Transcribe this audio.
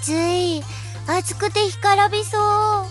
暑い。暑くて干からびそう。